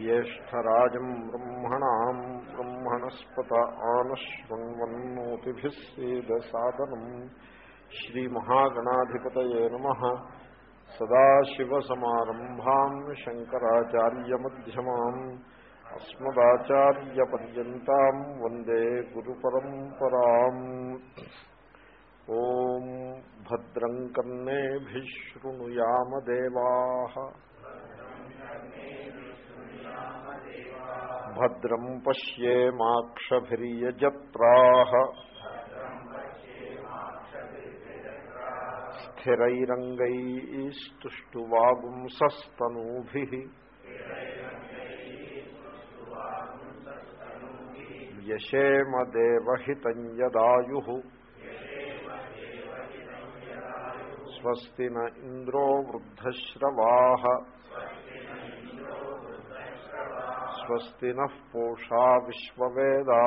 ज्येष्ठराजम् ब्रह्मणाम् ब्रह्मणस्पत आनश्वन्वन्नोतिभिः सेदसादनम् श्रीमहागणाधिपतये नमः। सदाशिवसमारम्भाम् शङ्कराचार्यमध्यमाम् अस्मदाचार्यपर्यन्ताम् वंदे गुरुपरम्पराम्। ॐ भद्रम् कर्णेभिः शृणुयामदेवाः। भद्रम् पश्येमाक्षभिर्यजत्राः स्थिरैरङ्गैस्तुष्टुवागुंसस्तनूभिः यशेमदेवहितम् यदायुः स्वस्ति न इन्द्रो वृद्धश्रवाः స్వస్తి నూషా విశ్వవేదా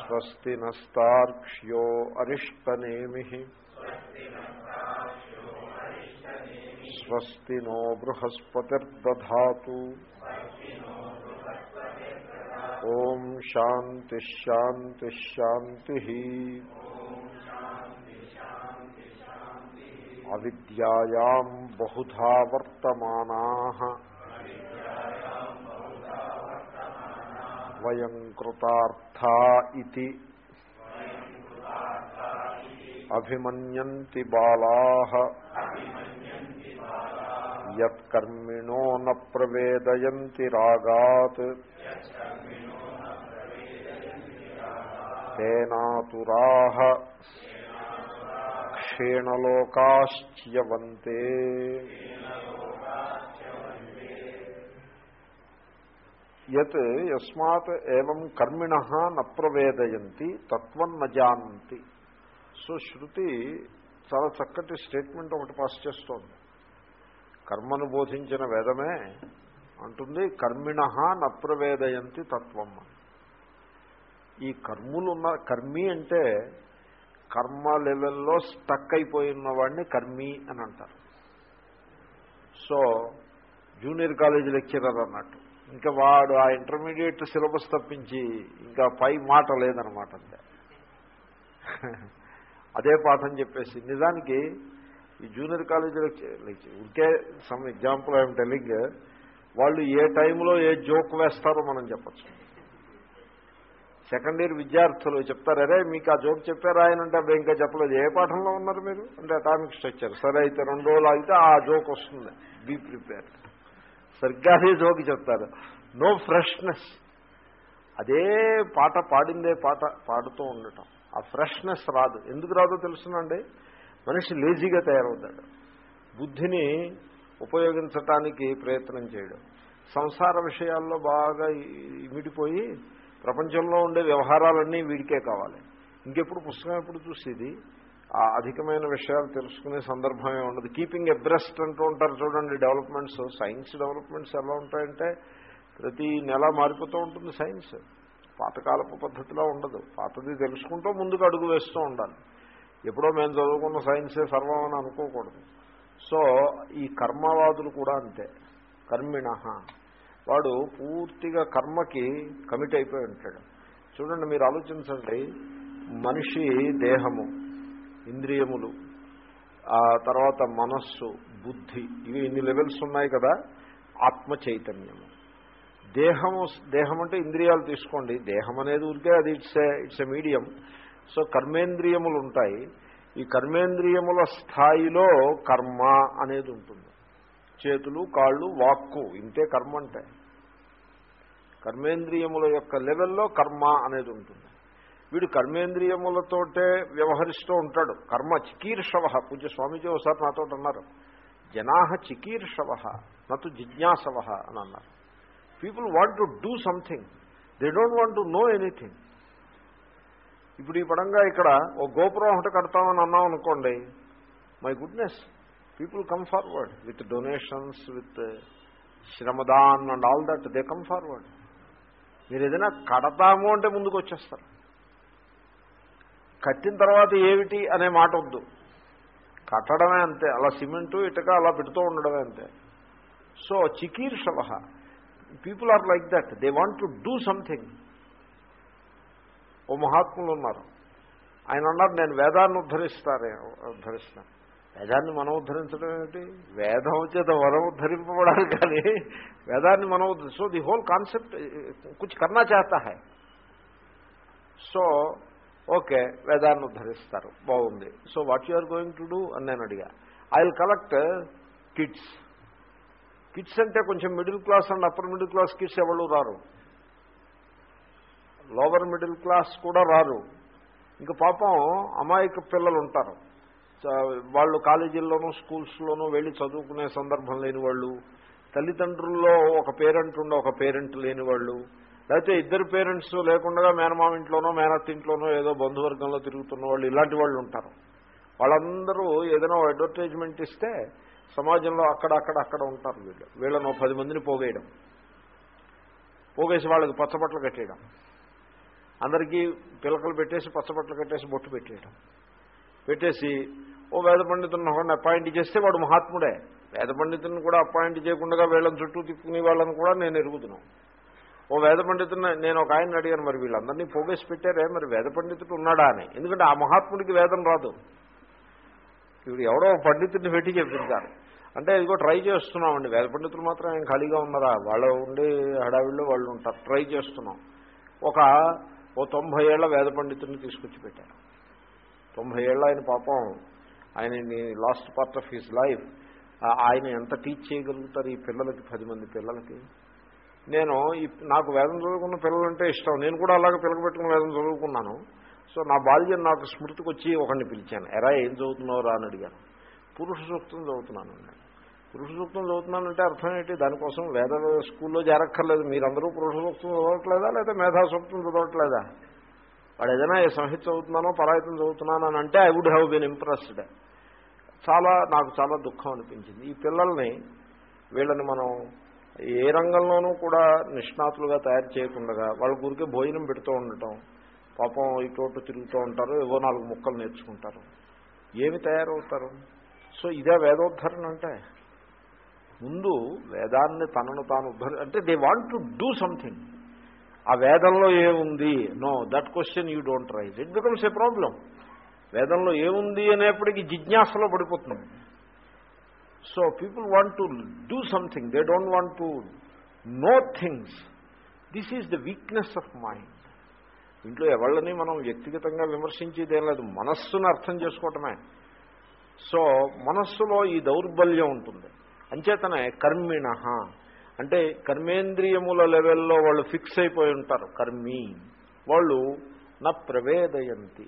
స్వస్తి నస్తాక్ష్యో అరిష్టనేమి స్వస్తి నో బృహస్పతిర్దా ఓం శాంతిశాంతిశాంతి అవిద్యాయాం బహుధా వర్తమానా వయం కృతార్థా ఇది అభిమన్యంతి బాలా యత్కర్మిణో న ప్రవేదయంతి రాగాత్ తేనాతురా క్షేణ లోకాశ్చ్యవంతే. యత్ యస్మాత్ ఏం కర్మిణ ప్రవేదయంతి తత్వం నజాంతి సో శృతి చాలా చక్కటి స్టేట్మెంట్ ఒకటి పాస్ చేస్తోంది. కర్మను బోధించిన వేదమే అంటుంది కర్మిణ నప్రవేదయంతి తత్వం ఈ కర్ములున్న కర్మి అంటే కర్మ లెవెల్లో స్టక్ అయిపోయి ఉన్నవాడిని కర్మి అని అంటారు. సో జూనియర్ కాలేజ్ లెక్చరర్ అన్నట్టు. ఇంకా వాడు ఆ ఇంటర్మీడియట్ సిలబస్ తప్పించి ఇంకా పై మాట లేదనమాట అంతే. అదే పాఠం చెప్పేసి నిజానికి ఈ జూనియర్ కాలేజ్ లెక్చర్ ఇంకే సమ్ ఎగ్జాంపుల్ ఐఎమ్ టెలింగ్ వాళ్ళు ఏ టైంలో ఏ జోక్ వేస్తారో మనం చెప్పచ్చు. సెకండ్ ఇయర్ విద్యార్థులు చెప్తారు అరే మీకు ఆ జోక్ చెప్పారు ఆయన అంటే అబ్బాయి ఇంకా చెప్పలేదు. ఏ పాఠంలో ఉన్నారు మీరు? అంటే అటామిక్ స్ట్రక్చర్ సరే అయితే రెండు రోజులు అయితే ఆ జోక్ వస్తుంది. బీ ప్రిపేర్ సరిగ్గా అదే జోక్ చెప్తారు. నో ఫ్రెష్నెస్ అదే పాట పాడిందే పాట పాడుతూ ఉండటం. ఆ ఫ్రెష్నెస్ రాదు. ఎందుకు రాదో తెలుసునండి మనిషి లేజీగా తయారవుతాడు. బుద్ధిని ఉపయోగించటానికి ప్రయత్నం చేయడం. సంసార విషయాల్లో బాగా ఇమిడిపోయి ప్రపంచంలో ఉండే వ్యవహారాలన్నీ వీడికే కావాలి. ఇంకెప్పుడు పుస్తకం ఎప్పుడు చూసేది? ఆ అధికమైన విషయాలు తెలుసుకునే సందర్భమే ఉండదు. కీపింగ్ ఎబ్రెస్ట్ అంటూ ఉంటారు చూడండి డెవలప్మెంట్స్. సైన్స్ డెవలప్మెంట్స్ ఎలా ఉంటాయంటే ప్రతి నెల మారిపోతూ ఉంటుంది సైన్స్. పాతకాలపు పద్ధతిలో ఉండదు. పాతది తెలుసుకుంటూ ముందుకు అడుగు వేస్తూ ఉండాలి. ఎప్పుడో మేము చదువుకున్న సైన్సే సర్వం అని అనుకోకూడదు. సో ఈ కర్మవాదులు కూడా అంతే. కర్మిణ. వాడు పూర్తిగా కర్మకి కమిట్ అయిపోయి ఉంటాడు. చూడండి మీరు ఆలోచించండి. మనిషి దేహము ఇంద్రియములు ఆ తర్వాత మనస్సు బుద్ధి ఇవి ఇన్ని లెవెల్స్ ఉన్నాయి కదా ఆత్మ చైతన్యము. దేహము దేహం అంటే ఇంద్రియాలు తీసుకోండి. దేహం అనేది ఊరికే అది it's a it's a medium so కర్మేంద్రియములు ఉంటాయి. ఈ కర్మేంద్రియముల స్థాయిలో కర్మ అనేది ఉంటుంది. చేతులు కాళ్ళు వాక్కు ఇంతే కర్మ అంటే. కర్మేంద్రియముల యొక్క లెవెల్లో కర్మ అనేది ఉంటుంది. వీడు కర్మేంద్రియములతోటే వ్యవహరిస్తూ ఉంటాడు. కర్మ చికీర్షవ. పూజ స్వామీజీ ఒకసారి నాతో అన్నారు. జనా చికీర్షవ నటు జిజ్ఞాసవ అని అన్నారు. People want to do something they don't want to know anything ఇప్పుడు ఈ పడంగా ఇక్కడ ఓ గోపురం ఒకటి కడతామని అన్నాం అనుకోండి. My goodness people come forward with donations with shramdaan and all that they come forward మీరు ఏదైనా కడతాము అంటే ముందుకు వచ్చేస్తారు కట్టిన తర్వాత ఏమిటి అనే మాట వద్దు. కట్టడమే అంతే అలా సిమెంటు ఇటుక అలా పెడుతూ ఉండడమే అంతే. So చికీర్షవ people are like that they want to do something ఓ మహాత్ములు ఉన్నారు. ఆయన అన్నారు నేను వేదాన్ని ఉద్ధరిస్తారే ఉద్ధరిస్తాను. వేదాన్ని మనం ఉద్ధరించడం ఏమిటి? వేదం చేత వరం ఉద్ధరింపబడాలి కానీ వేదాన్ని మనం సో ది హోల్ కాన్సెప్ట్ కుచ్ కన్నా చేస్తా హై. సో ఓకే వేదాన్ని ఉద్ధరిస్తారు. బాగుంది. So what you are going to do అని నేను అడిగా. I will collect kids kids అంటే కొంచెం middle class and upper middle class kids ఎవరు రారు? లోవర్ మిడిల్ క్లాస్ కూడా రారు. ఇంకా పాపం అమాయక పిల్లలు ఉంటారు వాళ్ళు కాలేజీల్లోనూ స్కూల్స్లోనూ వెళ్ళి చదువుకునే సందర్భం లేని వాళ్ళు తల్లిదండ్రుల్లో ఒక పేరెంట్ ఉండే ఒక పేరెంట్ లేని వాళ్ళు లేకపోతే ఇద్దరు పేరెంట్స్ లేకుండా మేనమామ ఇంట్లోనో మేనత్ ఇంట్లోనో ఏదో బంధువర్గంలో తిరుగుతున్న వాళ్ళు ఇలాంటి వాళ్ళు ఉంటారు. వాళ్ళందరూ ఏదైనా అడ్వర్టైజ్మెంట్ ఇస్తే సమాజంలో అక్కడ అక్కడ అక్కడ ఉంటారు వీళ్ళు. వీళ్ళను పది మందిని పోగేయడం. పోగేసి వాళ్ళకి పచ్చబట్టలు కట్టేయడం. అందరికీ పిలకలు పెట్టేసి పచ్చబట్టలు కట్టేసి బొట్టు పెట్టేయడం. పెట్టేసి ఓ వేద పండితులను ఒకరిని అపాయింట్ చేస్తే వాడు మహాత్ముడే. వేద పండితుని కూడా అపాయింట్ చేయకుండా వీళ్ళని చుట్టూ తిప్పుకునే వాళ్ళని కూడా నేను ఎరుగుతున్నాను ఓ వేద పండితుని నేను ఒక ఆయన అడిగాను మరి వీళ్ళందరినీ పోగేసి పెట్టారే? మరి వేద పండితుడు ఉన్నాడా? అని. ఎందుకంటే ఆ మహాత్ముడికి వేదం రాదు. ఇప్పుడు ఎవడో ఒక పండితుడిని పెట్టి చెప్పించారు. అంటే ఇదిగో ట్రై చేస్తున్నామండి. వేద పండితులు మాత్రం ఆయన ఖాళీగా ఉన్నారా? వాళ్ళు ఉండి హడావిడిలో వాళ్ళు ఉంటారు. ట్రై చేస్తున్నాం. ఒక ఓ తొంభై ఏళ్ళ వేద పండితుడిని తీసుకొచ్చి పెట్టారు. తొంభై ఏళ్ళ ఆయన పాపం ఆయన last part of his life ఆయన ఎంత టీచ్ చేయగలుగుతారు ఈ పిల్లలకి పది మంది పిల్లలకి? నేను ఈ నాకు వేదం చదువుకున్న పిల్లలంటే ఇష్టం. నేను కూడా అలాగే పిల్లలు వేదం చదువుకున్నాను. సో నా బాల్యం నాకు స్మృతికి వచ్చి ఒకరిని పిలిచాను. ఎరా ఏం చదువుతున్నావురా అని అడిగాను. పురుష సూక్తం చదువుతున్నాను నేను పురుష సూక్తం చదువుతున్నానంటే అర్థం ఏంటి? దానికోసం వేద స్కూల్లో చేరక్కర్లేదు మీరందరూ పురుష సూక్తం చదవట్లేదా? లేదా మేధా సూక్తం చదవట్లేదా? వాడు ఏదైనా ఏ సంహిత చదువుతున్నానో పరాయితం చదువుతున్నాను అంటే I would have been impressed చాలా నాకు చాలా దుఃఖం అనిపించింది. ఈ పిల్లల్ని వీళ్ళని మనం ఏ రంగంలోనూ కూడా నిష్ణాతులుగా తయారు చేయకుండా వాళ్ళ గురికే భోజనం పెడుతూ ఉండటం పాపం ఇటు తిరుగుతూ ఉంటారు ఏవో నాలుగు ముక్కలు నేర్చుకుంటారు. ఏమి తయారవుతారు? సో ఇదే వేదోద్ధరణ అంటే. ముందు వేదాన్ని తనను తాను ఉద్ధరి అంటే they want to do something ఆ వేదంలో ఏముంది? No that question you don't raise it becomes a problem వేదంలో ఏముంది అనేప్పటికీ జిజ్ఞాసలో పడిపోతున్నాం. So people want to do something they don't want to know things this is the weakness of mind ఇంట్లో ఎవళ్ళని మనం వ్యక్తిగతంగా విమర్శించేది ఏం లేదు మనస్సును అర్థం చేసుకోవటమే. సో మనస్సులో ఈ దౌర్బల్యం ఉంటుంది. అంచేతనే కర్మిణ అంటే కర్మేంద్రియముల లెవెల్లో వాళ్ళు ఫిక్స్ అయిపోయి ఉంటారు. కర్మి వాళ్ళు నా ప్రవేదయంతి.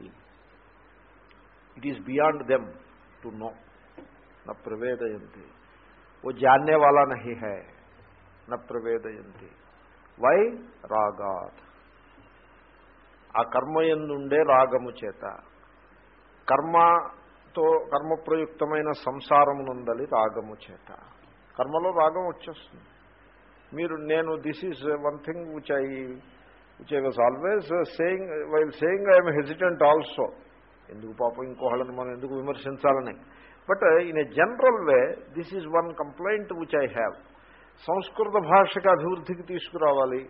It is beyond them to know నా ప్రవేదయంతి ఓ జానే వాలా నహి హై నా ప్రవేదయంతి వై రాగాత్ ఆ కర్మ ఎందుండే రాగము చేత కర్మతో కర్మప్రయుక్తమైన సంసారమునందలి రాగము చేత కర్మలో రాగం వచ్చేస్తుంది మీరు నేను this is one thing which I which I was always saying while saying I'm hesitant also ఎందుకు పాపం ఇంకోహళ్ళని మనం ఎందుకు విమర్శించాలని? But in a general way this is one complaint which I have సంస్కృత భాషకు అభివృద్ధికి తీసుకురావాలి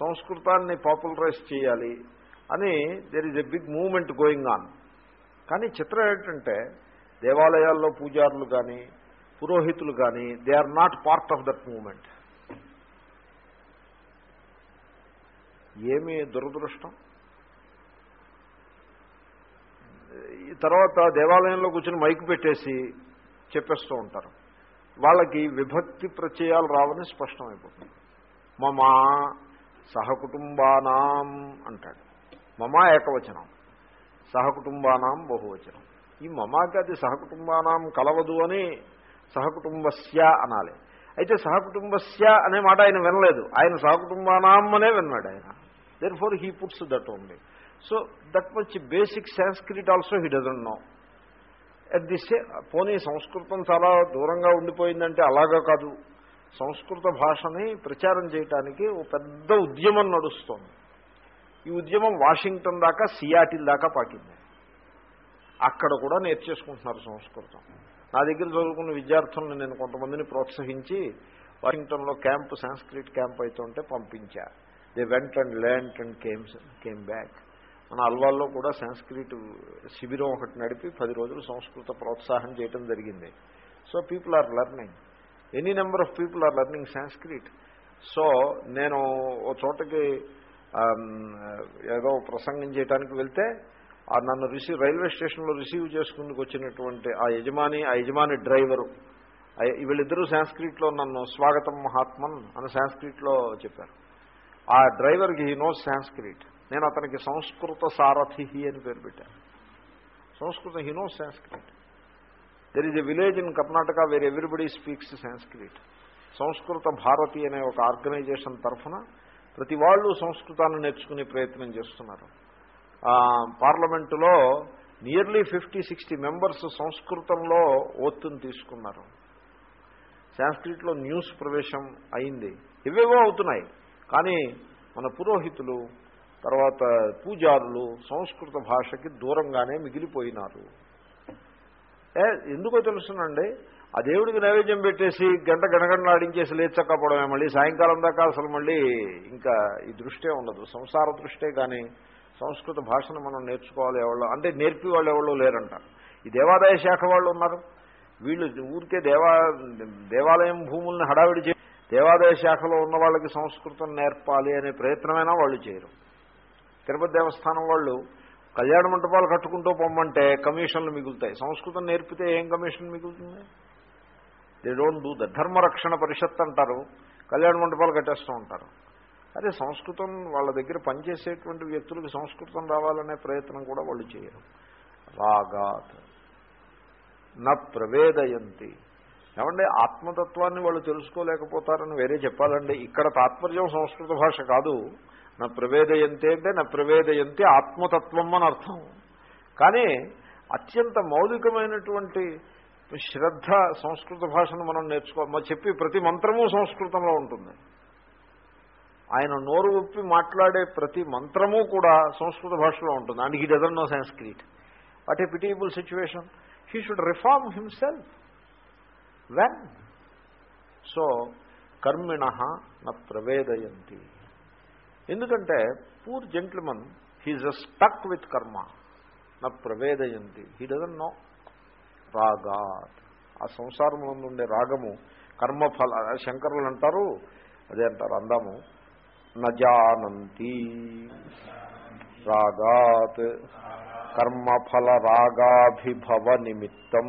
సంస్కృతాన్ని పాపులరైజ్ చేయాలి అని there is a big movement going on కానీ చిత్రం ఏంటంటే దేవాలయాల్లో పూజారులు కానీ పురోహితులు కానీ they are not part of that movement ఏమి దురదృష్టం ఈ తర్వాత దేవాలయంలో కూర్చొని మైకు పెట్టేసి చెప్పేస్తూ ఉంటారు. వాళ్ళకి విభక్తి ప్రత్యయాలు రావని స్పష్టమైపోతుంది. మమా సహకుటుంబానాం అంటాడు. మమా ఏకవచనం. సహకుటుంబానాం బహువచనం. ఈ మమాకి అది సహకుటుంబానాం కలవదు అని సహకుటుంబస్య అనాలి. అయితే సహకుటుంబస్య అనే మాట ఆయన వినలేదు. ఆయన సహకుటుంబానాం అనే విన్నాడు ఆయన. Then for he puts that only so that much basic Sanskrit also he doesn't know at the say పోనీ సంస్కృతం చాలా దూరంగా ఉండిపోయిందంటే అలాగా కాదు. సంస్కృత భాషని ప్రచారం చేయటానికి ఒక పెద్ద ఉద్యమం నడుస్తోంది. ఈ ఉద్యమం వాషింగ్టన్ దాకా సియాటిల్ దాకా పాకింది. అక్కడ కూడా నేర్చేసుకుంటున్నారు సంస్కృతం. నా దగ్గర చదువుకున్న విద్యార్థులను నేను కొంతమందిని ప్రోత్సహించి వాషింగ్టన్లో క్యాంప్ సాంస్క్రిట్ క్యాంప్ అవుతుంటే పంపించా. They went and land and came came back మన అల్వాల్లో కూడా సంస్కృత్ శిబిరం ఒకటి నడిపి పది రోజులు సంస్కృత ప్రోత్సాహం చేయడం జరిగింది. So people are learning any number of people are learning Sanskrit so నేను ఓ చోటకి um, ఏదో ప్రసంగం చేయడానికి వెళ్తే ఆ నన్ను రిసీవ్ రైల్వే స్టేషన్లో రిసీవ్ చేసుకుందుకు వచ్చినటువంటి ఆ యజమాని ఆ యజమాని డ్రైవరు వీళ్ళిద్దరూ సాంస్క్రిట్లో నన్ను స్వాగతం మహాత్మన్ అని సాంస్క్రిట్లో చెప్పారు. ఆ డ్రైవర్కి హీ నోస్ సాంస్క్రిట్. నేను అతనికి సంస్కృత సారథి అని పేరు పెట్టాను. సంస్కృతం he knows Sanskrit there is a village in Karnataka where everybody speaks Sanskrit Samskrita Bharati అనే ఒక ఆర్గనైజేషన్ తరఫున ప్రతి వాళ్ళు సంస్కృతాన్ని నేర్చుకునే ప్రయత్నం చేస్తున్నారు. పార్లమెంటులో నియర్లీ ఫిఫ్టీ సిక్స్టీ మెంబర్స్ సంస్కృతంలో ఒత్తుని తీసుకున్నారు. సాంస్క్రిట్లో న్యూస్ ప్రవేశం అయింది. ఇవేవో అవుతున్నాయి. కానీ మన పురోహితులు తర్వాత పూజారులు సంస్కృత భాషకి దూరంగానే మిగిలిపోయినారు. ఏ ఎందుకో తెలుసునండి? ఆ దేవుడికి నైవేద్యం పెట్టేసి గంట గణగణలాడించేసి లేచక్కపోవడమే మళ్ళీ సాయంకాలం దాకా అసలు మళ్ళీ ఇంకా ఈ దృష్టే ఉండదు. సంసార దృష్టే కానీ సంస్కృత భాషను మనం నేర్చుకోవాలి ఎవరో అంటే నేర్పి వాళ్ళు ఎవరో లేరంట. ఈ దేవాదాయ శాఖ వాళ్ళు ఉన్నారు. వీళ్ళు ఊరికే దేవా దేవాలయం భూముల్ని హడావిడి చే దేవాదాయ శాఖలో ఉన్న వాళ్ళకి సంస్కృతం నేర్పాలి అనే ప్రయత్నమైనా వాళ్ళు చేయరు. తిరుపతి దేవస్థానం వాళ్ళు కళ్యాణ మంటపాలు కట్టుకుంటూ పొమ్మంటే కమిషన్లు మిగులుతాయి. సంస్కృతం నేర్పితే ఏం కమిషన్ మిగులుతుంది? They don't do the Dharmarakshana Parishad అంటారు. కళ్యాణ మంటపాలు కట్టేస్తూ ఉంటారు. అదే సంస్కృతం వాళ్ళ దగ్గర పనిచేసేటువంటి వ్యక్తులకు సంస్కృతం రావాలనే ప్రయత్నం కూడా వాళ్ళు చేయరు. రాగాత్ న ప్రవేదయంతి. ఏమంటే ఆత్మతత్వాన్ని వాళ్ళు తెలుసుకోలేకపోతారని వేరే చెప్పాలండి. ఇక్కడ తాత్పర్యం సంస్కృత భాష కాదు. నా ప్రవేదయంతే అంటే నా ప్రవేదయంతి ఆత్మతత్వం అని అర్థం. కానీ అత్యంత మౌలికమైనటువంటి శ్రద్ధ సంస్కృత భాషను మనం నేర్చుకో చెప్పి ప్రతి మంత్రము సంస్కృతంలో ఉంటుంది. ఆయన నోరు ఒప్పి మాట్లాడే ప్రతి మంత్రము కూడా సంస్కృత భాషలో ఉంటుంది. And he doesn't know Sanskrit. What a pitiable situation? He should reform himself. When? So కర్మిణ న ప్రవేదయంతి. ఎందుకంటే poor gentleman he's a stuck with కర్మ నా ప్రవేదయంతి. హీ డజన్ నో రాగాత్. ఆ సంసారంలో ఉండే రాగము కర్మఫల శంకరులు అంటారు అదే అంటారు అందాము. నజానంతి. రాగాత్. కర్మఫల రాగాభిభవ నిమిత్తం.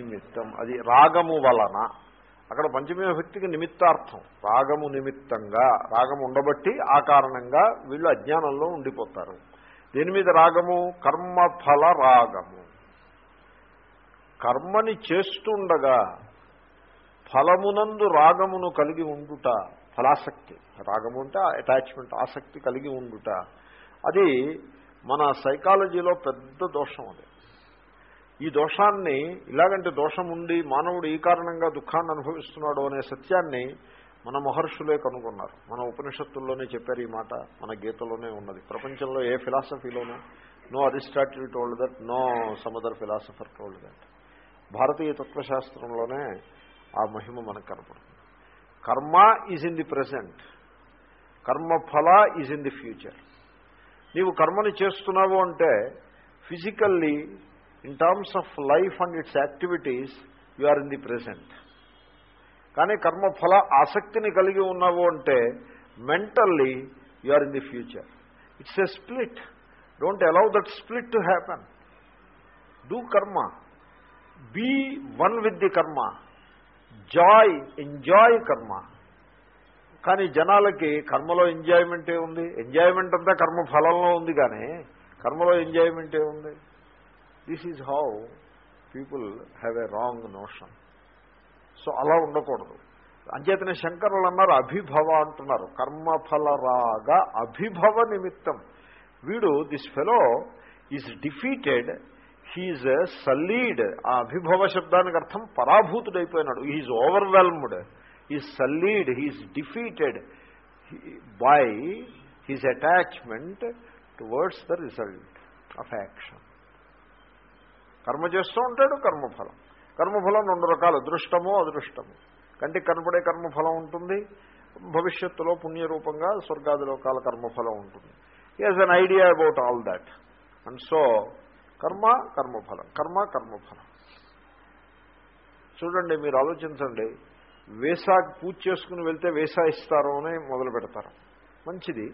నిమిత్తం. అది రాగము వలన. అక్కడ పంచమీ విభక్తికి నిమిత్తార్థం. రాగము నిమిత్తంగా రాగము ఉండబట్టి ఆ కారణంగా వీళ్ళు అజ్ఞానంలో ఉండిపోతారు. దీని మీద రాగము కర్మఫల రాగము. కర్మని చేస్తుండగా ఫలమునందు రాగమును కలిగి ఉండుట ఫలాసక్తి. రాగము అంటే అటాచ్మెంట్ ఆసక్తి కలిగి ఉండుట. అది మన సైకాలజీలో పెద్ద దోషం అది. ఈ దోషాన్ని ఇలాగంటే దోషం ఉండి మానవుడు ఈ కారణంగా దుఃఖాన్ని అనుభవిస్తున్నాడు అనే సత్యాన్ని మన మహర్షులే కనుగొన్నారు. మన ఉపనిషత్తుల్లోనే చెప్పారు ఈ మాట మన గీతలోనే ఉన్నది. ప్రపంచంలో ఏ ఫిలాసఫీలోనూ no Aristotle told that no some other philosopher told that భారతీయ తత్వశాస్త్రంలోనే ఆ మహిమ మనకు కనపడుతుంది. Karma is in the present karmaphala is in the future నీవు కర్మని చేస్తున్నావు అంటే physically in terms of life and its activities you are in the present కానీ కర్మఫల ఆసక్తిని కలిగి ఉన్నావు అంటే mentally you are in the future it's a split don't allow that split to happen do karma be one with the karma joy enjoy karma కానీ జనాలకి కర్మలో ఎంజాయ్మెంటే ఉంది? ఎంజాయ్మెంట్ అంతా కర్మ ఫలంలో ఉంది కానీ కర్మలో ఎంజాయ్మెంటే ఉంది? This is how people have a wrong notion so అలా ఉండకూడదు. అంచేతనే శంకరులు అన్నారు అభిభవ అంటున్నారు. కర్మఫలరాగ అభిభవ నిమిత్తం. వీడు this fellow is defeated he's sullied ఆ అభిభవ శబ్దానికి అర్థం పరాభూతుడైపోయినాడు. He's overwhelmed is sullied he's defeated by his attachment towards the result of action కర్మ చేస్తూ ఉంటాడు కర్మఫలం. కర్మఫలం రెండు రకాలు అదృష్టము అదృష్టము. కంటికి కనపడే కర్మఫలం ఉంటుంది భవిష్యత్తులో పుణ్యరూపంగా స్వర్గాది లోకాల కర్మఫలం ఉంటుంది. Is an idea about all that and so కర్మ కర్మఫలం కర్మ కర్మఫలం. చూడండి మీరు ఆలోచించండి. వేసా పూజ చేసుకుని వెళ్తే వేసా ఇస్తారు అని మొదలు పెడతారు. మంచిది.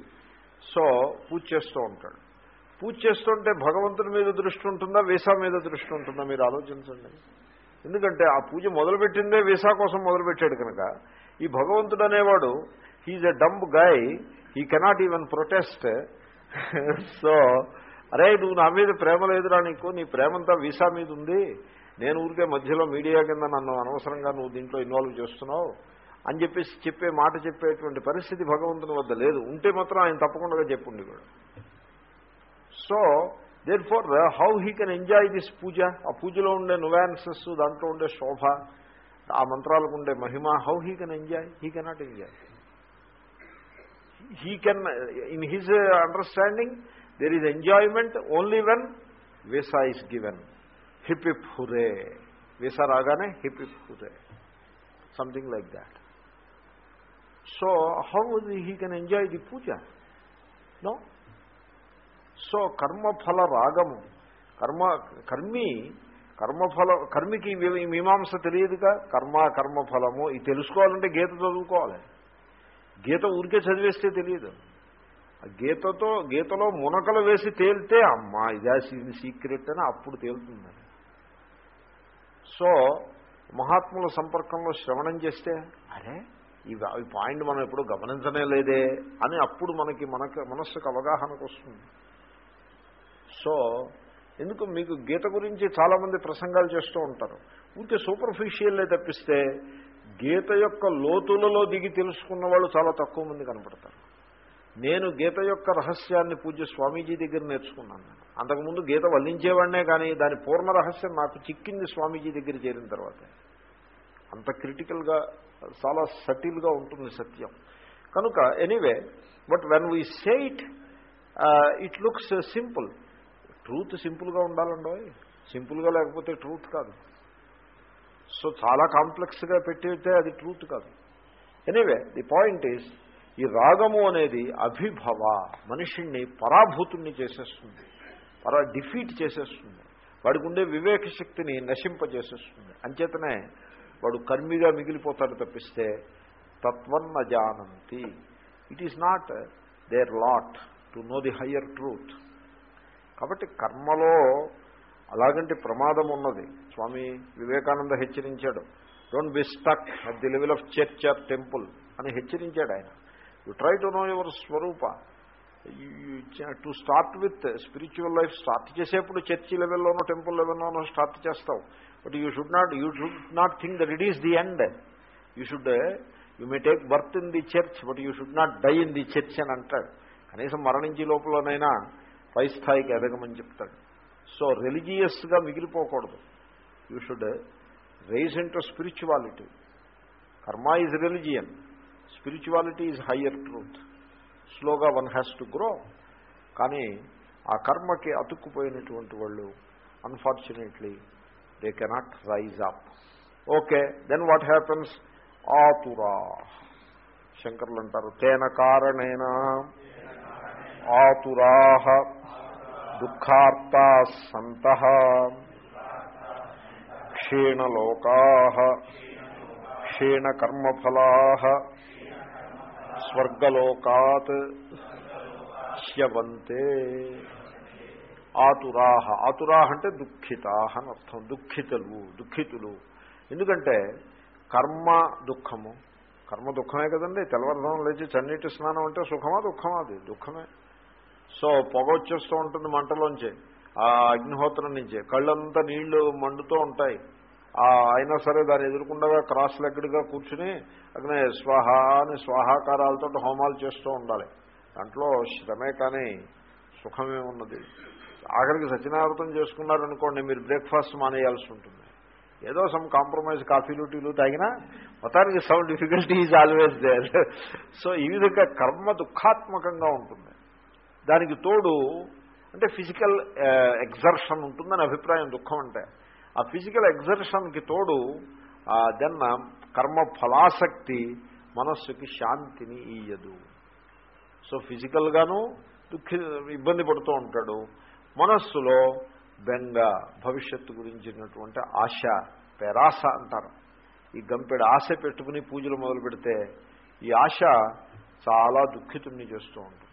సో పూజ చేస్తూ ఉంటాడు. పూజ చేస్తుంటే భగవంతుని మీద దృష్టి ఉంటుందా? వీసా మీద దృష్టి ఉంటుందా? మీరు ఆలోచించండి. ఎందుకంటే ఆ పూజ మొదలుపెట్టిందే వీసా కోసం మొదలుపెట్టాడు కనుక. ఈ భగవంతుడు అనేవాడు he's a dumb guy he cannot even protest so అరే నువ్వు నా మీద ప్రేమ లేదురా నీకు. నీ ప్రేమంతా వీసా మీద ఉంది. నేను ఊరికే మధ్యలో మీడియా కింద నన్ను అనవసరంగా నువ్వు దీంట్లో ఇన్వాల్వ్ చేస్తున్నావు. అని చెప్పేసి చెప్పే మాట చెప్పేటువంటి పరిస్థితి భగవంతుని వద్ద లేదు. ఉంటే మాత్రం ఆయన తప్పకుండా చెప్పుండి కూడా so therefore how he can enjoy this puja ఆ పూజలో ఉండే నువాన్సెస్ దాంట్లో ఉండే శోభ ఆ మంత్రాలకు ఉండే మహిమ how he can enjoy he cannot enjoy he can in his understanding there is enjoyment only when visa is given hip hip hurray visa రాగానే hip hip hurray something like that so how he can enjoy the puja no so కర్మఫల రాగము. కర్మ కర్మి కర్మఫల కర్మికి మీమాంస తెలియదుగా? కర్మ కర్మఫలము ఇది తెలుసుకోవాలంటే గీత చదువుకోవాలి. గీత ఊరికే చదివేస్తే తెలియదు. ఆ గీతతో గీతలో మునకలు వేసి తేలితే అమ్మా ఇదా సీక్రెట్ అని అప్పుడు తేలుతుంది. సో మహాత్ముల సంపర్కంలో శ్రవణం చేస్తే అరే ఇవి ఈ పాయింట్ మనం ఎప్పుడు గమనించనే లేదే అని అప్పుడు మనకి మనకు మనస్సుకు అవగాహనకు వస్తుంది సో ఎందుకు మీకు గీత గురించి చాలామంది ప్రసంగాలు చేస్తూ ఉంటారు. ఊరికే సూపర్ఫిషియల్లే తప్పిస్తే గీత యొక్క లోతులలో దిగి తెలుసుకున్న వాళ్ళు చాలా తక్కువ మంది కనపడతారు. నేను గీత యొక్క రహస్యాన్ని పూజ్య స్వామీజీ దగ్గర నేర్చుకున్నాను నేను. అంతకుముందు గీత వల్లించేవాడినే కానీ దాని పూర్ణ రహస్యం నాకు చిక్కింది స్వామీజీ దగ్గర చేరిన తర్వాత. అంత క్రిటికల్గా చాలా సటిల్గా ఉంటుంది సత్యం. కనుక anyway but when we say it it looks simple. Truth సింపుల్గా ఉండాలండో సింపుల్గా లేకపోతే ట్రూత్ కాదు. సో చాలా కాంప్లెక్స్గా పెట్టితే అది ట్రూత్ కాదు. ఎనీవే ది పాయింట్ ఈజ్ ఈ రాగము అనేది అభిభవ మనిషిని పరాభూతుణ్ణి చేసేస్తుంది. పరా డిఫీట్ చేసేస్తుంది. వాడికి ఉండే వివేక శక్తిని నశింపజేసేస్తుంది. అంచేతనే వాడు కర్మిగా మిగిలిపోతాడు తప్పిస్తే తత్వన్న జానంతి. It is not their lot to know the higher truth. కాబట్టి కర్మలో అలాగంటి ప్రమాదం ఉన్నది స్వామి వివేకానంద హెచ్చరించాడు. Don't be stuck at the level of church or temple అని హెచ్చరించాడు ఆయన. You try to know your Swaroopa. To start with spiritual life start చేసేప్పుడు చర్చి లెవెల్లోనో టెంపుల్ లెవెల్లోనో స్టార్ట్ చేస్తావు. But you should not you should not think that it is the end you should you may take birth in the church but you should not die in the church అని అంటాడు. కనీసం మరణించే లోపలనైనా పై స్థాయికి ఎదగమని చెప్తాడు. సో రిలీజియస్గా మిగిలిపోకూడదు. You should rise in spirituality. Karma is religion. Spirituality is higher truth. స్లోగా వన్ హ్యాస్ టు గ్రో. కానీ ఆ కర్మకి అతుక్కుపోయినటువంటి వాళ్ళు unfortunately they cannot rise up. Okay then what happens? ఆతురా. శంకర్లు అంటారు తేన కారణేన. ఆతురా దుఃఖార్తా సంత క్షీణలోకా క్షీణకర్మఫలా స్వర్గలోకాత్ హ్యవంతే ఆతురాహ ఆతురాహ అంటే దుఃఖితాహ అని అర్థం. దుఃఖితులు దుఃఖితులు. ఎందుకంటే కర్మ దుఃఖము. కర్మ దుఃఖమే కదండి. తెల్లవారుదాం లేచి చన్నీటి స్నానం అంటే సుఖమా దుఃఖమా అది? దుఃఖమే. సో పొగ వచ్చేస్తూ ఉంటుంది మంటలోంచి ఆ అగ్నిహోత్రం నుంచి. కళ్ళంతా నీళ్ళు మండుతూ ఉంటాయి. అయినా సరే దాన్ని ఎదుర్కొండగా క్రాస్ లెగ్గడిగా కూర్చుని అగ్ని స్వాహ అని స్వాహాకారాలతో హోమాలు చేస్తూ ఉండాలి. దాంట్లో శ్రమే కానీ సుఖమే ఉన్నది. ఆఖరికి సత్యనారతం చేసుకున్నారనుకోండి మీరు బ్రేక్ఫాస్ట్ మానేయాల్సి ఉంటుంది. ఏదో సమ్ కాంప్రమైజ్ కాఫీలు టీలు తాగినా మొత్తానికి some difficulty is always there. So ఈ విధంగా కర్మ దుఃఖాత్మకంగా ఉంటుంది. దానికి తోడు అంటే ఫిజికల్ ఎగ్జర్షన్ ఉంటుందని అభిప్రాయం దుఃఖం అంటే. ఆ ఫిజికల్ ఎగ్జర్షన్కి తోడు దెన్న కర్మ ఫలాసక్తి మనస్సుకి శాంతిని ఇయ్యదు. సో ఫిజికల్గాను దుఃఖి ఇబ్బంది పడుతూ ఉంటాడు. మనస్సులో బెంగ భవిష్యత్తు గురించినటువంటి ఆశ పెరాస అంటారు. ఈ గంపెడు ఆశ పెట్టుకుని పూజలు మొదలు పెడితే ఈ ఆశ చాలా దుఃఖితుణ్ణి చేస్తూ ఉంటుంది.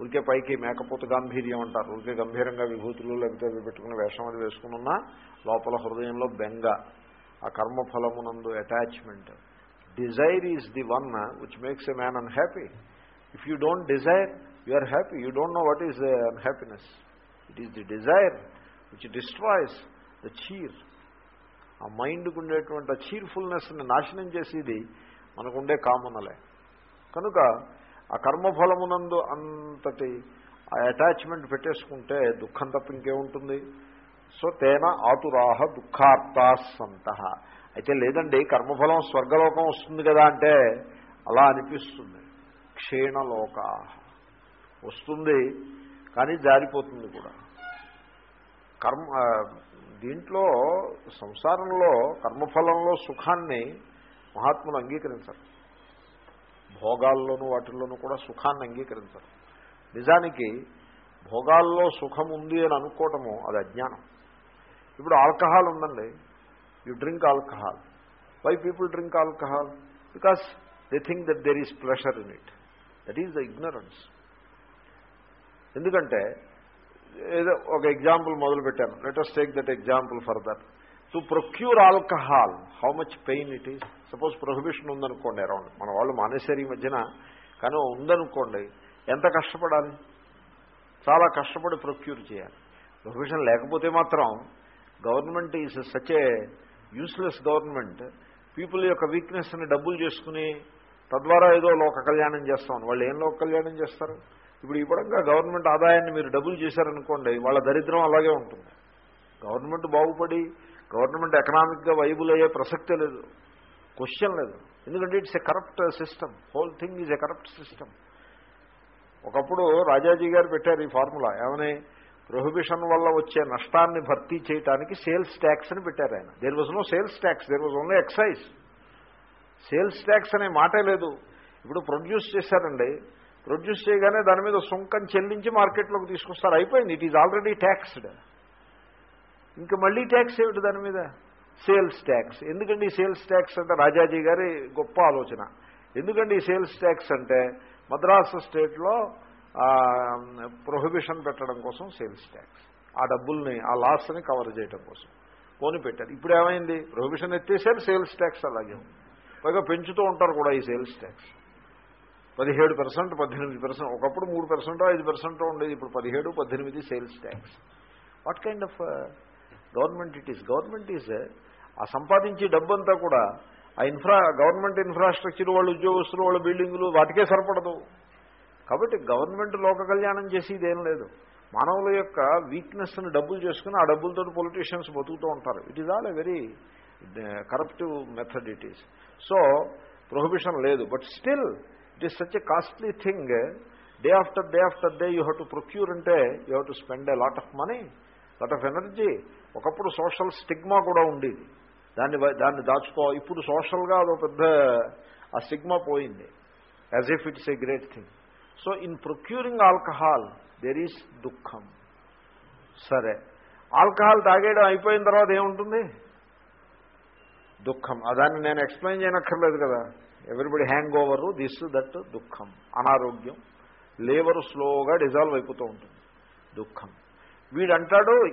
ఊరికే పైకి మేకపోత గాంభీర్యం అంటారు. ఊరికే గంభీరంగా విభూతులు లేకపోతే అవి పెట్టుకుని వేషం అది వేసుకునున్నా లోపల హృదయంలో బెంగ ఆ కర్మఫలమునందు attachment desire is the one which makes a man unhappy if you don't desire you are happy you don't know what is unhappiness it is the desire which destroys the cheer ఆ మైండ్కు ఉండేటువంటి ఆ చీర్ఫుల్నెస్ని నాశనం చేసేది మనకుండే కామనలే. కనుక ఆ కర్మఫలమునందు అంతటి ఆ అటాచ్మెంట్ పెట్టేసుకుంటే దుఃఖం తప్ప ఇంకేముంటుంది? సో తేన ఆతురాహ దుఃఖార్తా సంత. అయితే లేదండి కర్మఫలం స్వర్గలోకం వస్తుంది కదా అంటే అలా అనిపిస్తుంది. క్షీణలోక వస్తుంది కానీ జారిపోతుంది కూడా. కర్మ దీంట్లో సంసారంలో కర్మఫలంలో సుఖాన్ని మహాత్ములు అంగీకరించరు. భోగాల్లోనూ వాటిల్లోనూ కూడా సుఖాన్ని అంగీకరించరు. నిజానికి భోగాల్లో సుఖం ఉంది అని అనుకోవటము అది అజ్ఞానం. ఇప్పుడు ఆల్కహాల్ ఉందండి. You drink alcohol. Why people drink alcohol? Because they think that there is pleasure in it that is the ignorance ఎందుకంటే ఏదో ఒక ఎగ్జాంపుల్ మొదలుపెట్టాను let us take that example further to procure alcohol how much pain it is suppose prohibition ఉందనుకోండి around మన వాళ్ళు మానేశారు ఈ మధ్యన కానీ ఉందనుకోండి ఎంత కష్టపడాలి? చాలా కష్టపడి ప్రొక్యూర్ చేయాలి. ప్రొహిబిషన్ లేకపోతే మాత్రం government is such a useless government. People యొక్క వీక్నెస్ని డబ్బులు చేసుకుని తద్వారా ఏదో లోక కళ్యాణం చేస్తాం. వాళ్ళు ఏం లోక కళ్యాణం చేస్తారు? ఇప్పుడు ఈ పడంగా గవర్నమెంట్ ఆదాయాన్ని మీరు డబ్బులు చేశారనుకోండి వాళ్ళ దరిద్రం అలాగే ఉంటుంది. గవర్నమెంట్ బాగుపడి గవర్నమెంట్ ఎకనామిక్గా వైబుల్ అయ్యే ప్రసక్తే లేదు. క్వశ్చన్ లేదు. ఎందుకంటే it's a corrupt system. Whole thing is a corrupt system. ఒకప్పుడు రాజాజీ గారు పెట్టారు ఈ ఫార్ములా. ఏమని? ప్రొహిబిషన్ వల్ల వచ్చే నష్టాన్ని భర్తీ చేయడానికి సేల్స్ ట్యాక్స్ అని పెట్టారు ఆయన. There was no sales tax. There was only excise. Sales tax అనే మాటే లేదు. ఇప్పుడు ప్రొడ్యూస్ చేశారండి. ప్రొడ్యూస్ చేయగానే దాని మీద సుంకం చెల్లించి మార్కెట్లోకి తీసుకొస్తారు. అయిపోయింది. ఇట్ ఈజ్ ఆల్రెడీ ట్యాక్స్డ్ ఇంకా మళ్ళీ ట్యాక్స్ ఏమిటి దాని మీద? Sales tax. ఎందుకండి ఈ సేల్స్ ట్యాక్స్ అంటే రాజాజీ గారి గొప్ప ఆలోచన. ఎందుకండి ఈ సేల్స్ ట్యాక్స్ అంటే మద్రాసు స్టేట్లో ప్రొహిబిషన్ పెట్టడం కోసం సేల్స్ ట్యాక్స్. ఆ డబ్బుల్ని ఆ లాస్ని కవర్ చేయడం కోసం. కొని పెట్టారు. ఇప్పుడు ఏమైంది? ప్రొహిబిషన్ ఎత్తేసారు సేల్స్ ట్యాక్స్ అలాగే ఉంది. పైగా పెంచుతూ ఉంటారు కూడా ఈ సేల్స్ ట్యాక్స్. పదిహేడు పర్సెంట్ పద్దెనిమిది పర్సెంట్ ఒకప్పుడు మూడు పర్సెంట్ ఐదు పర్సెంట్ ఉండేది. ఇప్పుడు పదిహేడు పద్దెనిమిది sales tax. What kind of government it is government is ఆ సంపాదించే డబ్బంతా కూడా ఆ ఇన్ఫ్రా గవర్నమెంట్ ఇన్ఫ్రాస్ట్రక్చర్ వాళ్ళు ఉద్యోగస్తులు వాళ్ళ బిల్డింగులు వాటికే సరిపడదు. కాబట్టి గవర్నమెంట్ లోక కళ్యాణం చేసి ఏం లేదు. మానవుల యొక్క వీక్నెస్ని డబ్బులు చేసుకుని ఆ డబ్బులతో పొలిటీషియన్స్ బతుకుతూ ఉంటారు. It is all a very corruptive method it is so prohibition లేదు. But still it is such a costly thing day after day after day you have to procure అంటే you have to spend a lot of money lot of energy ఒకప్పుడు social stigma కూడా ఉండేది. దాన్ని దాన్ని దాచుకో ఇప్పుడు సోషల్గా అదో పెద్ద ఆ స్టిగ్మా పోయింది. As if it's a great thing so in procuring alcohol there is దుఃఖం. సరే. ఆల్కహాల్ తాగేయడం అయిపోయిన తర్వాత ఏముంటుంది? దుఃఖం. దాన్ని నేను ఎక్స్ప్లెయిన్ చేయనక్కర్లేదు కదా. Everybody hangover this that దుఃఖం. అనారోగ్యం. లేవరు స్లోగా డిజాల్వ్ అయిపోతూ ఉంటుంది. దుఃఖం. వీడంటాడు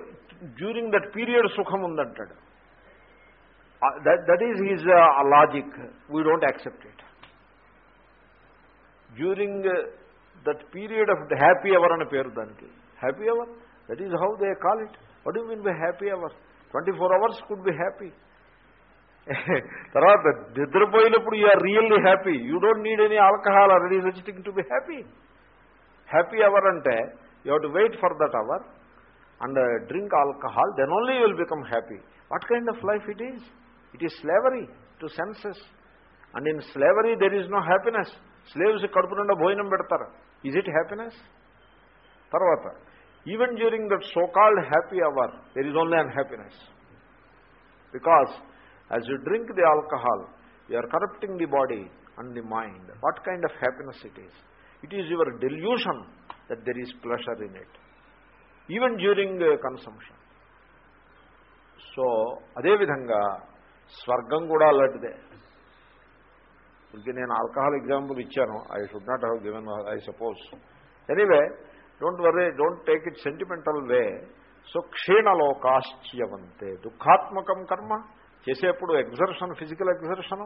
డ్యూరింగ్ దట్ పీరియడ్ సుఖం ఉందంటాడు that that is his logic we don't accept it during that period of the happy hour అనే పేరు దానికి happy hour that is how they call it what you mean by happy hour twenty four hours could be happy తర్వాత నిద్రపోయినప్పుడు you're really happy you don't need any alcohol or any such thing to be happy happy hour అంటే you have to wait for that hour and uh, drink alcohol, then only you will become happy. What kind of life it is? It is slavery to senses. And in slavery, there is no happiness. Slaves karpunanda bhoinam bedtar. Is it happiness? Tarvata. Even during that so-called happy hour, there is only unhappiness. Because as you drink the alcohol, you are corrupting the body and the mind. What kind of happiness it is? It is your delusion that there is pleasure in it. Even during consumption so అదేవిధంగా స్వర్గం కూడా అలాంటిదే. ఇంకే నేను alcohol example ఇచ్చాను. I should not have given I suppose anyway don't worry don't take it sentimental way so క్షీణలోకాశ్చ్యవంతే దుఃఖాత్మకం కర్మ చేసేప్పుడు ఎగ్జర్షన్ ఫిజికల్ ఎగ్జర్షను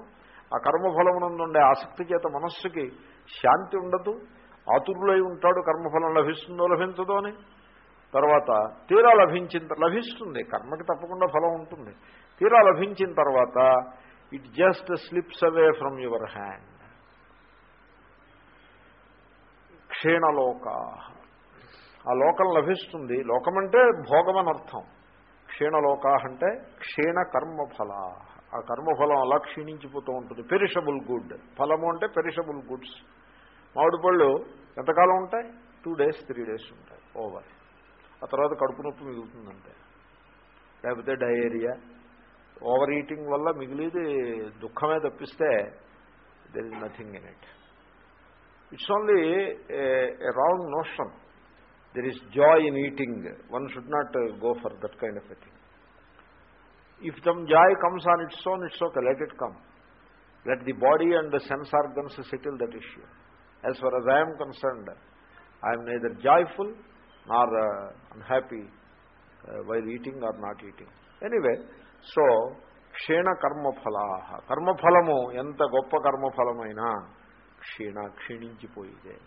ఆ కర్మఫలమునందుండే ఆసక్తి చేత మనస్సుకి శాంతి ఉండదు ఆతురులై ఉంటాడు కర్మఫలం లభిస్తుందో లభించదో అని. తర్వాత తీరా లభించిన లభిస్తుంది. కర్మకి తప్పకుండా ఫలం ఉంటుంది. తీరా లభించిన తర్వాత it just slips away from your hand. క్షీణలోక. ఆ లోకం లభిస్తుంది. లోకం అంటే భోగం అని అర్థం క్షీణలోకా అంటే క్షీణ కర్మఫల. ఆ కర్మఫలం అలా క్షీణించిపోతూ ఉంటుంది. Perishable good. ఫలము అంటే పెరిషబుల్ గుడ్స్. మామిడి పళ్ళు ఎంతకాలం ఉంటాయి? టూ డేస్ త్రీ డేస్ ఉంటాయి. ఓవర్. ఆ తర్వాత కడుపు నొప్పి మిగులుతుందంటే. లేకపోతే డయేరియా. ఓవర్ ఈటింగ్ వల్ల మిగిలిది దుఃఖమే తప్పిస్తే there is nothing in it it's only wrong notion there is joy in eating one should not go for that kind of a thing if them joy comes on its own it's okay let it come let the body and the sense organs settle that issue as far as I'm concerned I'm neither joyful nor unhappy while eating or not eating anyway so క్షీణ కర్మఫలా కర్మఫలము ఎంత గొప్ప కర్మఫలమైనా క్షీణ క్షీణించిపోయిదే.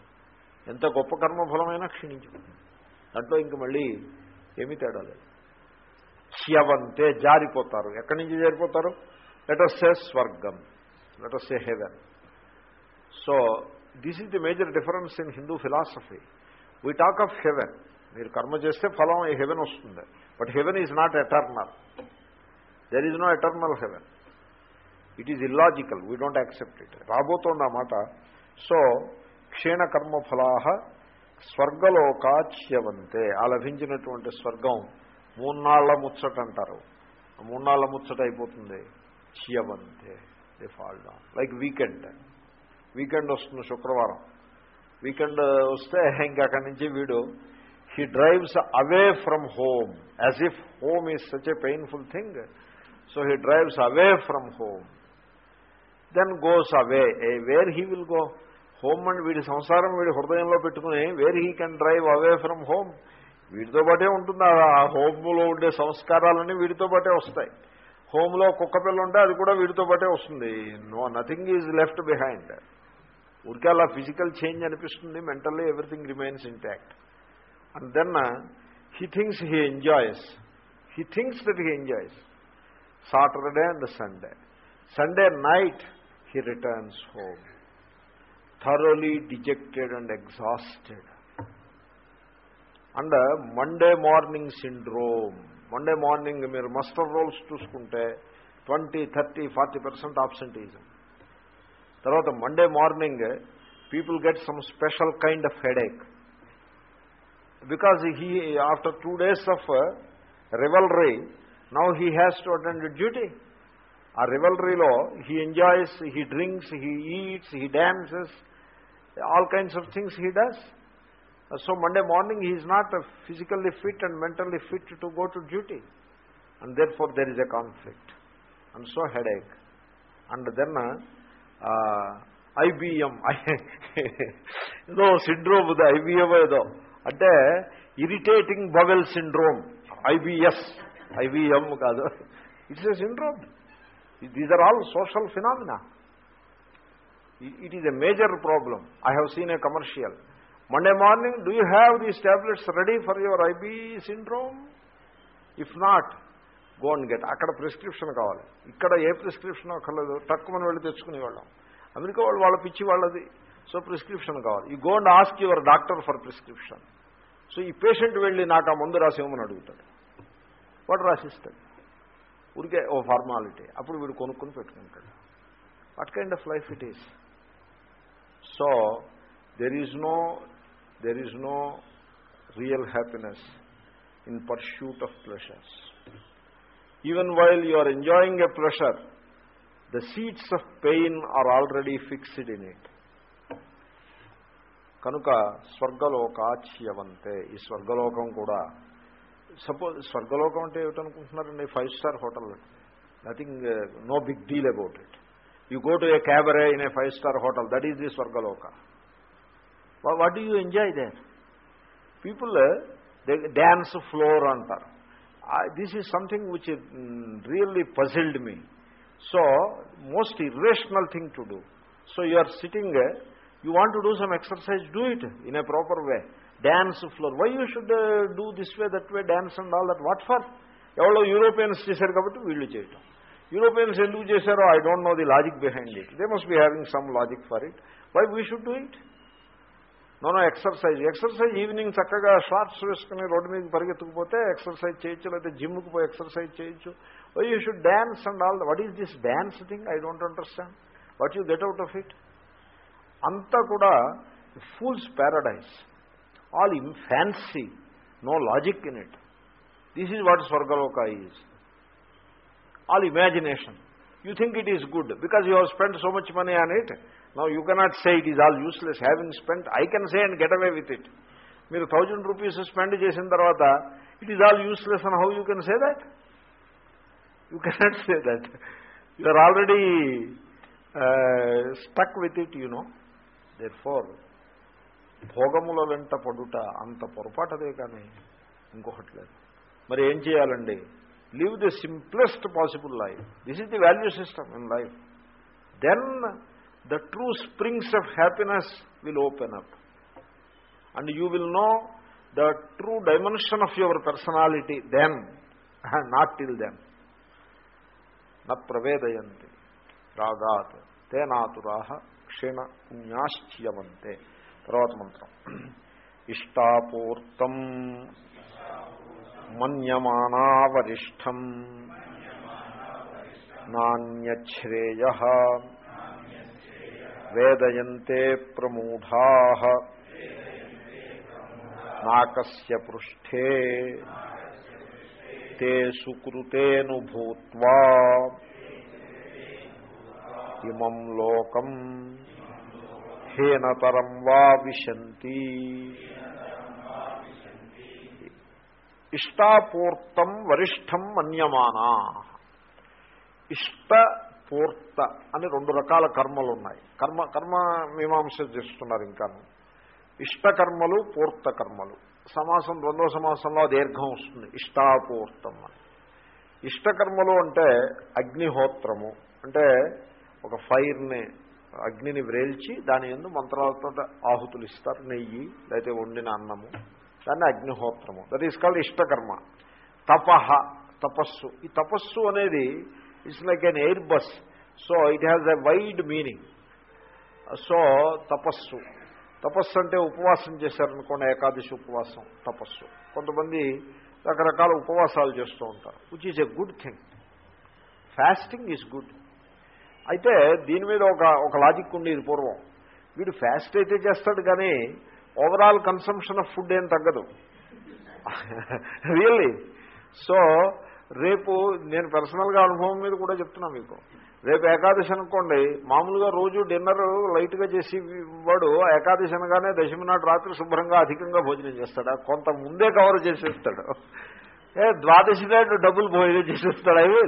ఎంత గొప్ప కర్మఫలమైనా క్షీణించిపోయింది. దాంట్లో ఇంక మళ్ళీ ఏమీ తేడా లేదు. చ్యవంతే జారిపోతారు. ఎక్కడి నుంచి జారిపోతారు? లెటస్సే స్వర్గం. Let's say heaven so this is the major difference in Hindu philosophy we talk of heaven మీరు కర్మ చేస్తే ఫలం హెవెన్ వస్తుంది. But heaven is not eternal there is no eternal heaven it is illogical we don't accept it రాబోతోంది అన్నమాట so క్షీణ కర్మఫలా స్వర్గలోకాచ్యవంతే. ఆ లభించినటువంటి స్వర్గం మూన్నాళ్ళ ముచ్చట అంటారు. మూన్నాళ్ళ ముచ్చట అయిపోతుంది. చ్యవంతే. They fall down like weekend weekend వస్తుంది శుక్రవారం. వీకెండ్ వస్తే ఇంకా అక్కడి నుంచి వీడు he drives away from home as if home is such a painful thing so he drives away from home then goes away A where he will go home and వీడి సంసారం వీడి హృదయంలో పెట్టుకుని where he can drive away from home వీడితో పాటే ఉంటుంది? ఆ హోమ్లో ఉండే సంస్కారాలన్నీ వీడితో పాటే వస్తాయి. హోమ్లో కుక్క పిల్ల ఉంటే అది కూడా వీడితో పాటే వస్తుంది. No nothing is left behind ఊరికే అలా ఫిజికల్ చేంజ్ అనిపిస్తుంది. Mentally everything remains intact and then he thinks he enjoys he thinks that he enjoys Saturday and Sunday Sunday night he returns home thoroughly dejected and exhausted and Monday morning syndrome Monday morning మీరు muster rolls చూసుకుంటే twenty thirty forty percent absenteeism తర్వాత Monday morning people get some special kind of headache because he after two days of revelry now he has to attend duty ఆ రివల్రీలో he enjoys he drinks he eats he dances all kinds of things he does so Monday morning he is not physically fit and mentally fit to go to duty and therefore there is a conflict and so headache and then IBM ఏదో syndrome ఉంది IBM ఏదో అంటే irritating bowel syndrome IBS IBM కాదు. It's a syndrome these are all social phenomena it is a major problem I have seen a commercial Monday morning do you have these tablets ready for your IB syndrome if not go and get అక్కడ prescription కావాలి. ఇక్కడ ఏ prescription అక్కర్లేదు. తక్కువ వెళ్ళి తెచ్చుకునే వాళ్ళం America వాళ్ళు వాళ్ళ పిచ్చి వాళ్ళది. సో ప్రిస్క్రిప్షన్ కావాలి. ఈ go and ask your doctor for prescription so ఈ పేషెంట్ వెళ్ళి నాకు ఆ మందు రాసేమని అడుగుతాడు వాడు రాసిస్తాడు ఊరికే ఓ ఫార్మాలిటీ అప్పుడు వీడు కొనుక్కొని పెట్టుకుంటాడు what kind of life it is so there is no there is no real happiness in pursuit of pleasures. Even while you are enjoying a pleasure, the seeds of pain are already fixed in it. కనుక స్వర్గలోకాచ్యవంతే. ఈ స్వర్గలోకం కూడా suppose స్వర్గలోకం అంటే ఏమిటనుకుంటున్నారండి? Five star hotel. Nothing no big deal about it you go to a cabaret in a five star hotel that is the స్వర్గలోక. What do you enjoy they people dance floor అంటారు. This is something which really puzzled me so most irrational thing to do so you are sitting you want to do some exercise do it in a proper way dance floor why you should do this way that way dance and all that what for ఎవరో Europeans చేశారు కాబట్టి వీళ్ళు చేయటం. Europeans ఎందుకు చేశారో I don't know the logic behind it they must be having some logic for it why we should do it no no exercise exercise evening చక్కగా shorts వేసుకుని road మీద పరిగెత్తుకుపోతే ఎక్సర్సైజ్ చేయొచ్చు లేకపోతే జిమ్కి పోయి ఎక్సర్సైజ్ చేయొచ్చు. Why you should dance and all what is this dance thing I don't understand what you get out of it అంతా కూడా fools paradise all in fancy no logic in it this is what స్వర్గలోక is all imagination you think it is good because you have spend so much money on it no you cannot say it is all useless having spend I can say and get away with it మీరు thousand rupees spend చేసిన తర్వాత it is all useless and how you can say that you cannot say that you are already stuck with it you know there for భోగముల వెంట పడుట అంత పొరపాటదే కానీ ఇంకొకటి లేదు. మరి ఏం చేయాలండి? Live the simplest possible life this is the value system in life then the true springs of happiness will open up and you will know the true dimension of your personality then not till then న ప్రవేదయంతి రాగాత్ తే నాతురాహ క్షీణ తర్వాత మంత్రం. ఇష్టాపూర్తం మన్యమానావరిష్టం నాణ్యశ్రేయ వేదయంతే ప్రమూఢా నాకస్య పృష్ఠే తే సుకృతేను భూత్వా ఇమం లోకం. హీనతరం వా విశంతి. ఇష్టాపూర్తం వరిష్టం మన్యమానా. ఇష్టపూర్త అని రెండు రకాల కర్మలు ఉన్నాయి కర్మ కర్మ మీమాంస చేస్తున్నారు ఇంకాను. ఇష్టకర్మలు పూర్త కర్మలు సమాసం రెండో సమాసంలో దీర్ఘం వస్తుంది. ఇష్టాపూర్తం అని. ఇష్టకర్మలు అంటే అగ్నిహోత్రము. అంటే ఒక ఫైర్ని అగ్నిని వ్రేల్చి దాని ఎందు మంత్రాలతో ఆహుతులు ఇస్తారు నెయ్యి లేకపోతే వండిన అన్నము దాన్ని అగ్నిహోత్రము. దట్ ఈస్ కాల్డ్ ఇష్టకర్మ. తపహ తపస్సు. ఈ తపస్సు అనేది it's like an Airbus so it has a wide meaning so తపస్సు. తపస్సు అంటే ఉపవాసం చేశారనుకోండి ఏకాదశి ఉపవాసం తపస్సు. కొంతమంది రకరకాల ఉపవాసాలు చేస్తూ ఉంటారు which is a good thing fasting is good అయితే దీని మీద ఒక ఒక లాజిక్ ఉండేది పూర్వం. వీడు ఫాస్ట్ అయితే చేస్తాడు కానీ ఓవరాల్ కన్సంప్షన్ ఆఫ్ ఫుడ్ ఏం తగ్గదు. రియల్లీ సో రేపు నేను పర్సనల్గా అనుభవం మీద కూడా చెప్తున్నా మీకు. రేపు ఏకాదశి అనుకోండి మామూలుగా రోజు డిన్నర్ లైట్గా చేసి వాడు ఏకాదశి అనగానే దశమి నాడు రాత్రి శుభ్రంగా అధికంగా భోజనం చేస్తాడు? కొంత ముందే కవర్ చేసేస్తాడు. ఏ ద్వాదశి నాడు డబ్బులు భోజనం చేసేస్తాడు? అవి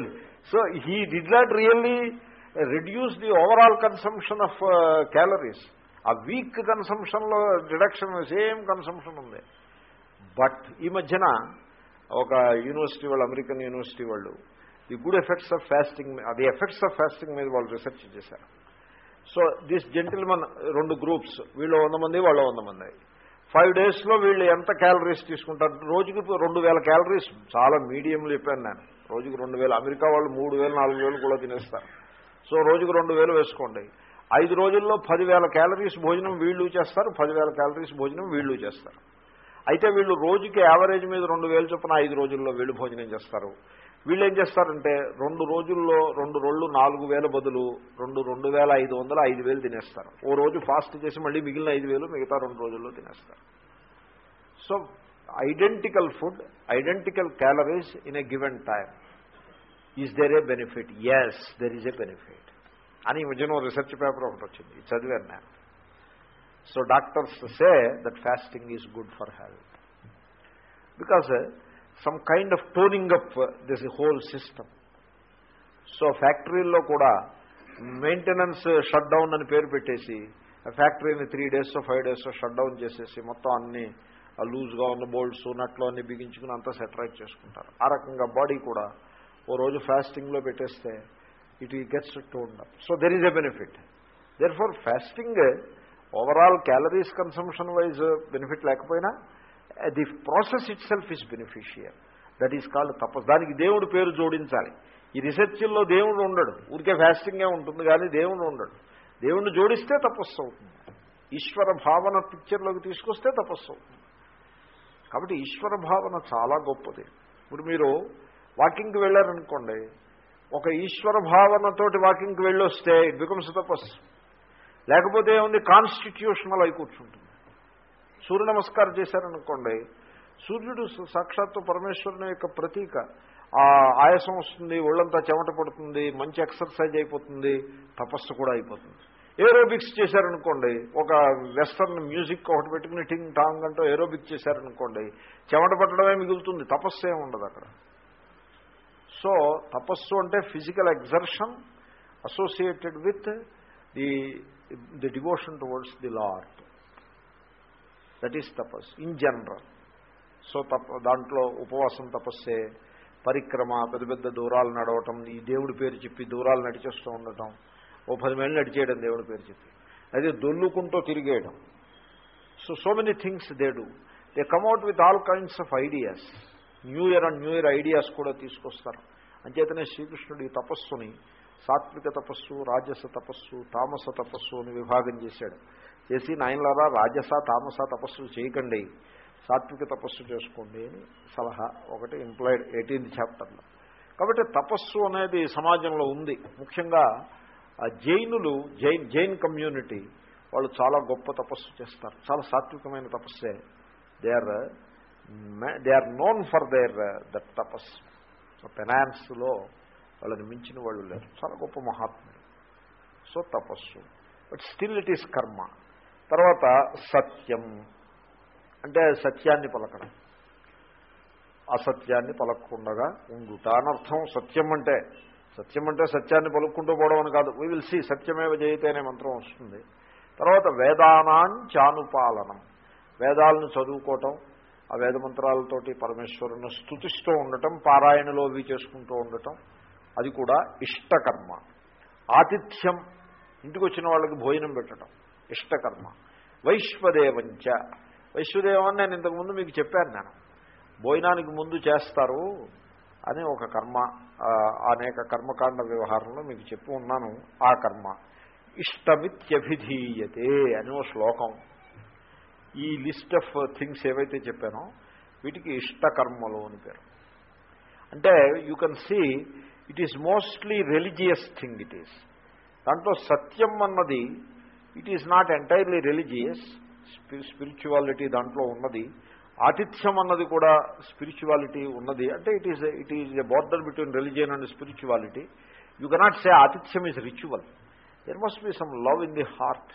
so he did not really reduce the overall consumption of calories ఆ వీక్ కన్సంప్షన్లో డిడక్షన్ సేమ్ కన్సంప్షన్ ఉంది. బట్ ఈ మధ్యన ఒక యూనివర్సిటీ వాళ్ళు అమెరికన్ యూనివర్సిటీ వాళ్ళు the good effects of fasting the effects of fasting మీద వాళ్ళు రీసెర్చ్ చేశారు. సో దిస్ జెంటిల్మన్ రెండు గ్రూప్స్ వీళ్ళు వంద మంది వాళ్ళు వంద మంది. ఫైవ్ డేస్లో వీళ్ళు ఎంత క్యాలరీస్ తీసుకుంటారు? రోజుకి రెండు వేల క్యాలరీస్ చాలా మీడియంలో చెప్పాను నేను. రోజుకి రెండు వేలు. అమెరికా వాళ్ళు మూడు వేలు నాలుగు వేలు కూడా తినేస్తారు. సో రోజుకు రెండు వేలు వేసుకోండి. ఐదు రోజుల్లో పదివేల క్యాలరీస్ భోజనం వీళ్ళు చేస్తారు పదివేల క్యాలరీస్ భోజనం వీళ్ళు చేస్తారు. అయితే వీళ్ళు రోజుకి యావరేజ్ మీద రెండు వేలు చొప్పున ఐదు రోజుల్లో వీళ్ళు భోజనం చేస్తారు. వీళ్ళు ఏం చేస్తారంటే రెండు రోజుల్లో రెండు రోజులు నాలుగు వేల బదులు రెండు రెండు వేల ఐదు వందలు ఐదు వేలు తినేస్తారు. ఓ రోజు ఫాస్ట్ చేసి మళ్ళీ మిగిలిన ఐదు వేలు మిగతా రెండు రోజుల్లో తినేస్తారు. So identical food identical calories in a given time is there a benefit yes there is a benefit అని ఈ మధ్యన రీసెర్చ్ పేపర్ ఒకటి వచ్చింది. చదివాను నేను. So doctors say that fasting is good for health because some kind of toning up this whole system so ఫ్యాక్టరీల్లో కూడా maintenance shut down అని పేరు పెట్టేసి ఆ ఫ్యాక్టరీని three days five days shut down చేసేసి మొత్తం అన్ని లూజ్గా ఉన్న బోల్డ్స్ నట్లు అన్ని బిగించుకుని అంతా సెటరైట్ చేసుకుంటారు ఆ రకంగా బాడీ కూడా ఓ రోజు ఫాస్టింగ్లో పెట్టేస్తే ఇట్ ఈ gets tone up. So there is a benefit. There for fasting overall calories consumption wise benefit లేకపోయినా the process itself is beneficial that is called తపస్ దానికి దేవుడు పేరు జోడించాలి. ఈ రీసెర్చ్ల్లో దేవుడు ఉండడు. ఊరికే ఫాస్టింగే ఉంటుంది కానీ దేవుడు ఉండడు. దేవుణ్ణి జోడిస్తే తపస్సు అవుతుంది. ఈశ్వర భావన పిక్చర్లోకి తీసుకొస్తే తపస్సు అవుతుంది. కాబట్టి ఈశ్వర భావన చాలా గొప్పది. ఇప్పుడు మీరు వాకింగ్కి వెళ్ళారనుకోండి ఒక ఈశ్వర భావనతోటి వాకింగ్కి వెళ్ళొస్తే ఇట్ బికమ్స్ తపస్సు లేకపోతే ఏముంది కాన్స్టిట్యూషనల్ అయి కూర్చుంటుంది. సూర్య నమస్కారం చేశారనుకోండి సూర్యుడు సాక్షాత్తు పరమేశ్వరుని యొక్క ప్రతీక. ఆ ఆయాసం వస్తుంది ఒళ్ళంతా చెమట పడుతుంది మంచి ఎక్సర్సైజ్ అయిపోతుంది తపస్సు కూడా అయిపోతుంది. ఏరోబిక్స్ చేశారనుకోండి ఒక వెస్టర్న్ మ్యూజిక్ ఒకటి పెట్టుకుని టింగ్ టాంగ్ అంటూ ఏరోబిక్స్ చేశారనుకోండి చెమట పట్టడమే మిగులుతుంది తపస్సు ఏమి ఉండదు అక్కడ. సో తపస్సు అంటే physical exertion associated with the the devotion towards the lord. That is Tapas in general so తప దాంట్లో ఉపవాసం తపస్సే పరిక్రమ పెద్ద పెద్ద దూరాలు నడవటం ఈ దేవుడి పేరు చెప్పి దూరాలు నడిచేస్తూ ఉండటం ఓ పది మైళ్ళు నడిచేయడం దేవుడి పేరు చెప్పి. అదే దొల్లుకుంటూ తిరిగేయడం. So so many things they do they come at with all kinds of ideas new year and new year ideas కూడా తీసుకొస్తారు. అంచేతనే శ్రీకృష్ణుడు ఈ తపస్సుని సాత్విక తపస్సు రాజస తపస్సు తామస తపస్సు అని విభాగం చేశాడు. చేసి నాయనలారా రాజస తామస తపస్సులు చేయకండి. సాత్విక తపస్సు చేసుకోండి అని సలహా ఒకటి ఎంప్లాయిడ్ ఎయిటీన్త్ చాప్టర్లో కాబట్టి తపస్సు అనేది సమాజంలో ఉంది. ముఖ్యంగా ఆ జైనులు జైన్ జైన్ కమ్యూనిటీ వాళ్ళు చాలా గొప్ప తపస్సు చేస్తారు. చాలా సాత్వికమైన తపస్సే. They are they are known for their that so పెనాన్స్లో వాళ్ళని మించిన వాళ్ళు లేరు. చాలా గొప్ప మహాత్ముడు సో తపస్సు. బట్ స్టిల్ ఇట్ ఈస్ కర్మ తర్వాత సత్యం. అంటే సత్యాన్ని పలకడం. అసత్యాన్ని పలకకుండా ఉండుట అనర్థం సత్యం అంటే. సత్యం అంటే సత్యాన్ని పలుక్కుంటూ పోవడం అని కాదు. వీ విల్ సీ సత్యమేవ జయితే మంత్రం వస్తుంది. తర్వాత వేదానాన్ చానుపాలనం. వేదాలను చదువుకోవటం ఆ వేదమంత్రాలతోటి పరమేశ్వరుని స్థుతిస్తూ ఉండటం పారాయణలో అవి చేసుకుంటూ ఉండటం అది కూడా ఇష్టకర్మ. ఆతిథ్యం ఇంటికి వచ్చిన వాళ్ళకి భోజనం పెట్టడం ఇష్టకర్మ. వైశ్వదేవంచ. వైశ్వదేవం నేను ఇంతకుముందు మీకు చెప్పాను నేను. భోజనానికి ముందు చేస్తారు అని ఒక కర్మ అనేక కర్మకాండ వ్యవహారంలో మీకు చెప్పి ఉన్నాను. ఆ కర్మ. ఇష్టమిత్యభిధీయతే అని ఓ శ్లోకం. ఈ లిస్ట్ ఆఫ్ థింగ్స్ ఏవైతే చెప్పానో వీటికి ఇష్టకర్మలు అని పేరు. అంటే you can see it is mostly religious thing it is దాంట్లో సత్యం అన్నది it is not entirely religious spirituality దాంట్లో ఉన్నది. ఆతిథ్యం అన్నది కూడా స్పిరిచువాలిటీ ఉన్నది. అంటే it is it is a border between religion and spirituality you cannot say ఆతిథ్యం is ritual there must be some love in the heart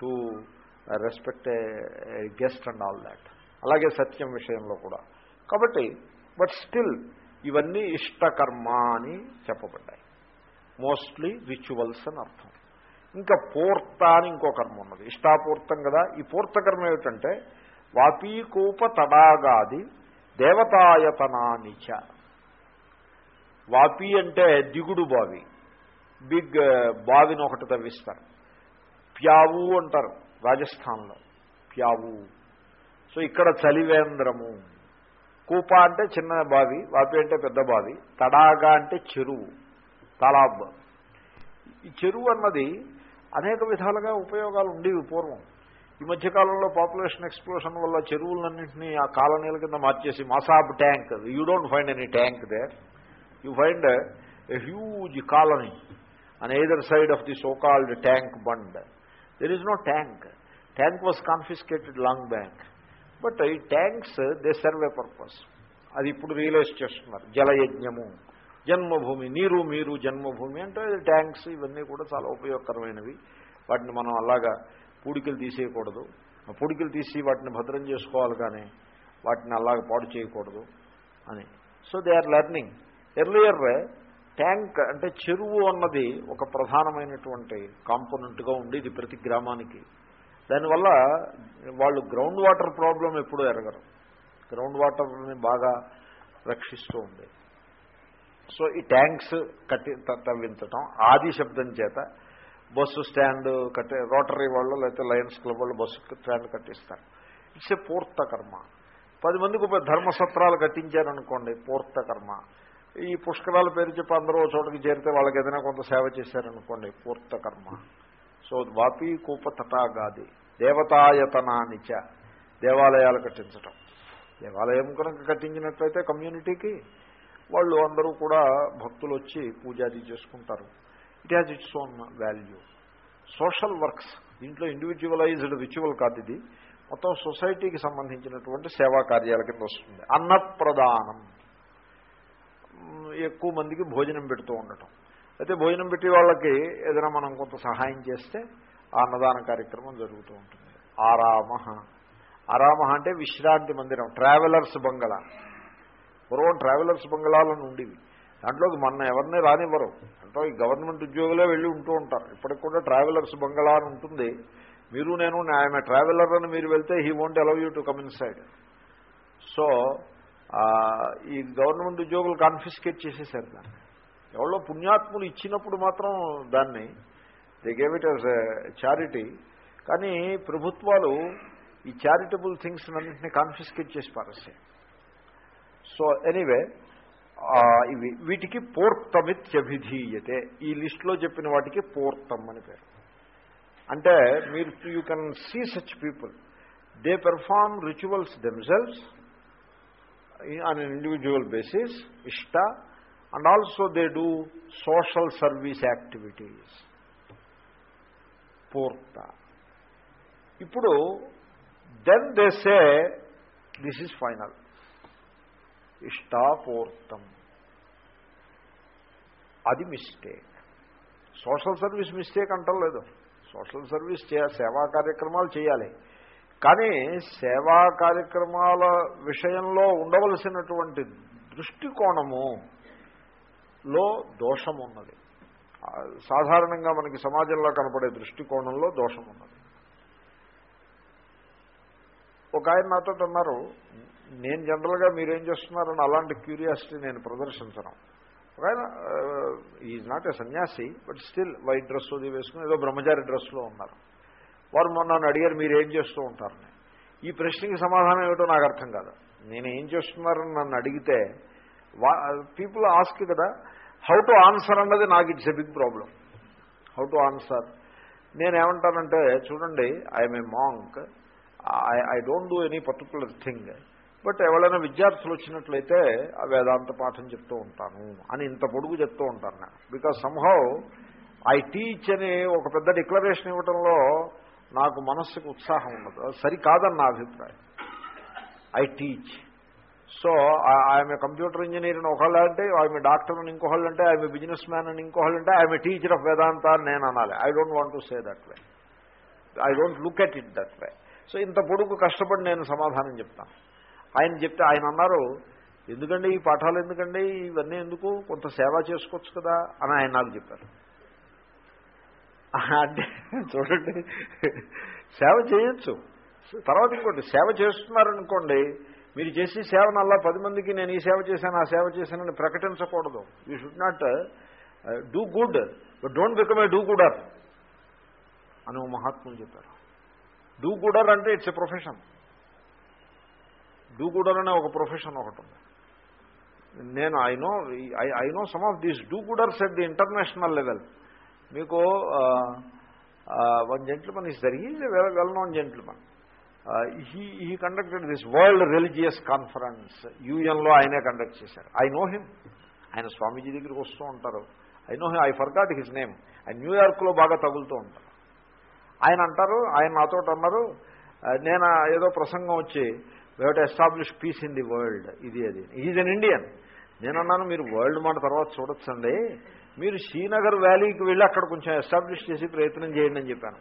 to respect guest and all that. అలాగే సత్యం విషయంలో కూడా. కాబట్టి బట్ స్టిల్ ఇవన్నీ ఇష్టకర్మ అని చెప్పబడ్డాయి. Mostly rituals అని అర్థం. ఇంకా పూర్త అని ఇంకో కర్మ ఉన్నది. ఇష్టాపూర్తం కదా. ఈ పూర్తకర్మ ఏమిటంటే వాపీకూప తడాగాది దేవతాయతనానిచ వాపి అంటే దిగుడు బావి. బిగ్ బావిని ఒకటి తవ్విస్తారు. ప్యావు అంటారు. రాజస్థాన్లో. ప్యావు. సో ఇక్కడ చలివేంద్రము. కూప అంటే చిన్న బావి వాపి అంటే పెద్ద బావి తడాగా అంటే చెరువు తలాబ్. ఈ చెరువు అన్నది అనేక విధాలుగా ఉపయోగాలు ఉండేవి పూర్వం. ఈ మధ్యకాలంలో పాపులేషన్ ఎక్స్ప్లోషన్ వల్ల చెరువులన్నింటినీ ఆ కాలనీల కింద మార్చేసి Masab Tank you don't find any tank there. You find a huge colony on either side of the so called tank bund. There is no tank tank was confiscated long back but ఈ tanks they serve a purpose అది ఇప్పుడు realise చేస్తున్నారు. జలయజ్ఞము జన్మభూమి నీరు మీరు జన్మభూమి అంటే tanks ఇవన్నీ కూడా చాలా ఉపయోగకరమైనవి. వాటిని మనం అలాగా పూడికలు తీసేయకూడదు. ఆ పూడికలు తీసి వాటిని భద్రం చేసుకోవాలి కానీ వాటిని అలాగ పాడు చేయకూడదు అని. So they are learning earlier tank అంటే చెరువు అన్నది ఒక ప్రధానమైనటువంటి కాంపోనెంట్గా ఉండేది ప్రతి గ్రామానికి. దానివల్ల వాళ్ళు గ్రౌండ్ వాటర్ ప్రాబ్లం ఎప్పుడూ ఎరగరు. గ్రౌండ్ వాటర్ని బాగా రక్షిస్తూ ఉంది సో ఈ ట్యాంక్స్ కట్టి త- తవ్వించటం ఆది శబ్దం చేత బస్సు స్టాండ్ కట్టే రోటరీ వాళ్ళు లేకపోతే లయన్స్ క్లబ్ వాళ్ళు బస్సు స్టాండ్ కట్టిస్తారు. ఇట్స్ ఏ పూర్త కర్మ పది మందికి ధర్మసత్రాలు కట్టించారనుకోండి పూర్త కర్మ ఈ పుష్కరాల పేరు చెప్పి అందరూ చోటకి చేరితే వాళ్ళకి ఏదైనా కొంత సేవ చేశారనుకోండి పూర్త కర్మ. సో వాపి కూప తటాగాది దేవతాయతనానిచ దేవాలయాలు కట్టించటం. దేవాలయం కనుక కట్టించినట్లయితే కమ్యూనిటీకి వాళ్ళు అందరూ కూడా భక్తులు వచ్చి పూజాది చేసుకుంటారు. It has its own value social works దీంట్లో ఇండివిజువలైజ్డ్ రిచువల్ కాదు ఇది. మొత్తం సొసైటీకి సంబంధించినటువంటి సేవా కార్యాల కింద వస్తుంది. అన్నప్రదానం. ఎక్కువ మందికి భోజనం పెడుతూ ఉండటం. అయితే భోజనం పెట్టి వాళ్ళకి ఏదైనా మనం కొంత సహాయం చేస్తే ఆ అన్నదాన కార్యక్రమం జరుగుతూ ఉంటుంది. ఆరామ. ఆరామ అంటే విశ్రాంతి మందిరం ట్రావెలర్స్ బంగళా. పూర్వం ట్రావెలర్స్ బంగళాలను ఉండేవి. దాంట్లోకి మొన్న ఎవరిని రానివ్వరు. అంటే ఈ గవర్నమెంట్ ఉద్యోగులే వెళ్ళి ఉంటూ ఉంటారు. ఇప్పటికి కూడా ట్రావెలర్స్ బంగళా అని ఉంటుంది. మీరు నేను ఆయన ట్రావెలర్ అని మీరు వెళ్తే he won't allow you to come inside so ఈ గవర్నమెంట్ ఉద్యోగులు కాన్ఫిస్కేట్ చేసేసారు దాన్ని. ఎవరో పుణ్యాత్ములు ఇచ్చినప్పుడు మాత్రం దాన్ని they gave it as charity కానీ ప్రభుత్వాలు ఈ చారిటబుల్ థింగ్స్ అన్నింటినీ కాన్ఫిస్కేట్ చేసి పారేస్తాయి. సో ఎనీవే ఇవి వీటికి పూర్తమిత్యభిధీయతే. ఈ లిస్టులో చెప్పిన వాటికి పూర్తం అని పేరు. అంటే మీరు you can see such people they perform rituals themselves on an individual basis ఇష్ట and also they do social service activities పూర్త ఇప్పుడు then they say this is final ఇష్టాపూర్తం అది మిస్టేక్ సోషల్ సర్వీస్ మిస్టేక్ అంటలేదు. సోషల్ సర్వీస్ చే సేవా కార్యక్రమాలు చేయాలి. కానీ సేవా కార్యక్రమాల విషయంలో ఉండవలసినటువంటి దృష్టికోణము లో దోషం ఉన్నది సాధారణంగా మనకి సమాజంలో కనపడే దృష్టికోణంలో దోషం ఉన్నది ఒక ఆయన నాతో అన్నారు నేను జనరల్గా మీరేం చేస్తున్నారని అలాంటి క్యూరియాసిటీ నేను ప్రదర్శించను. ఒక ఆయన ఈజ్ నాట్ ఏ సన్యాసి బట్ స్టిల్ వైట్ డ్రెస్ అది వేసుకుని ఏదో బ్రహ్మచారి డ్రెస్లో ఉన్నారు. వారు మొన్న నన్ను అడిగారు మీరు ఏం చేస్తూ ఉంటారని ఈ ప్రశ్నకి సమాధానం ఏమిటో నాకు అర్థం కాదు. నేను ఏం చేస్తున్నారని నన్ను అడిగితే వా పీపుల్ ఆస్క్ కదా హౌ టు ఆన్సర్ అన్నది నాకు it's a big problem how to answer నేనేమంటానంటే చూడండి I'm a monk I I don't do any particular thing but ఎవరైనా విద్యార్థులు వచ్చినట్లయితే ఆ వేదాంత పాఠం చెప్తూ ఉంటాను అని ఇంత పొడుగు చెప్తూ ఉంటాను నేను. బికాజ్ సంహౌ ఐ టీచ్ అని ఒక పెద్ద డిక్లరేషన్ ఇవ్వడంలో నాకు మనస్సుకు ఉత్సాహం ఉండదు. అది సరికాదని నా అభిప్రాయం. ఐ టీచ్ సో ఆమె కంప్యూటర్ ఇంజనీర్ అని ఒకళ్ళు అంటే ఆమె డాక్టర్ అని ఇంకోళ్ళు అంటే ఆమె బిజినెస్ మ్యాన్ అని ఇంకోళ్ళు అంటే ఆమె టీచర్ ఆఫ్ వేదాంత అని నేను అనాలి. I don't want to say that way I don't look at it that way so ఇంత పొడుగు కష్టపడి నేను సమాధానం చెప్తాను. ఆయన చెప్తే ఆయన అన్నారు ఎందుకండి ఈ పాఠాలు ఎందుకండి? ఇవన్నీ ఎందుకు? కొంత సేవ చేసుకోవచ్చు కదా అని ఆయన నాకు చెప్పారు. అంటే చూడండి. సేవ చేయొచ్చు. తర్వాత ఇంకోటి సేవ చేస్తున్నారనుకోండి మీరు చేసే సేవను అలా పది మందికి నేను ఈ సేవ చేశాను ఆ సేవ చేశానని ప్రకటించకూడదు. You should not do good but don't become a do gooder అని మహాత్ములు చెప్పారు. డూ గుడర్ అంటే it's a profession do gooder అనే ఒక ప్రొఫెషన్ ఒకటి ఉంది. నేను I know I know some of these do gooders at the international level మీకు one gentleman is there is well well known gentleman he he conducted this world religious conference యూఎన్లో ఆయనే conduct చేశారు. I know him ఆయన స్వామీజీ దగ్గరికి వస్తూ ఉంటారు. I know him I forgot his name ఆయన న్యూయార్క్లో బాగా తగులుతూ ఉంటారు. ఆయన అంటారు ఆయన నాతో అన్నారు నేను ఏదో ప్రసంగం వచ్చి we to establish peace in the world ఇది అది. ఈజ్ అన్ ఇండియన్ నేనన్నాను మీరు వరల్డ్ మాట తర్వాత చూడొచ్చండి. మీరు శ్రీనగర్ వ్యాలీకి వెళ్ళి అక్కడ కొంచెం ఎస్టాబ్లిష్ చేసి ప్రయత్నం చేయండి అని చెప్పాను.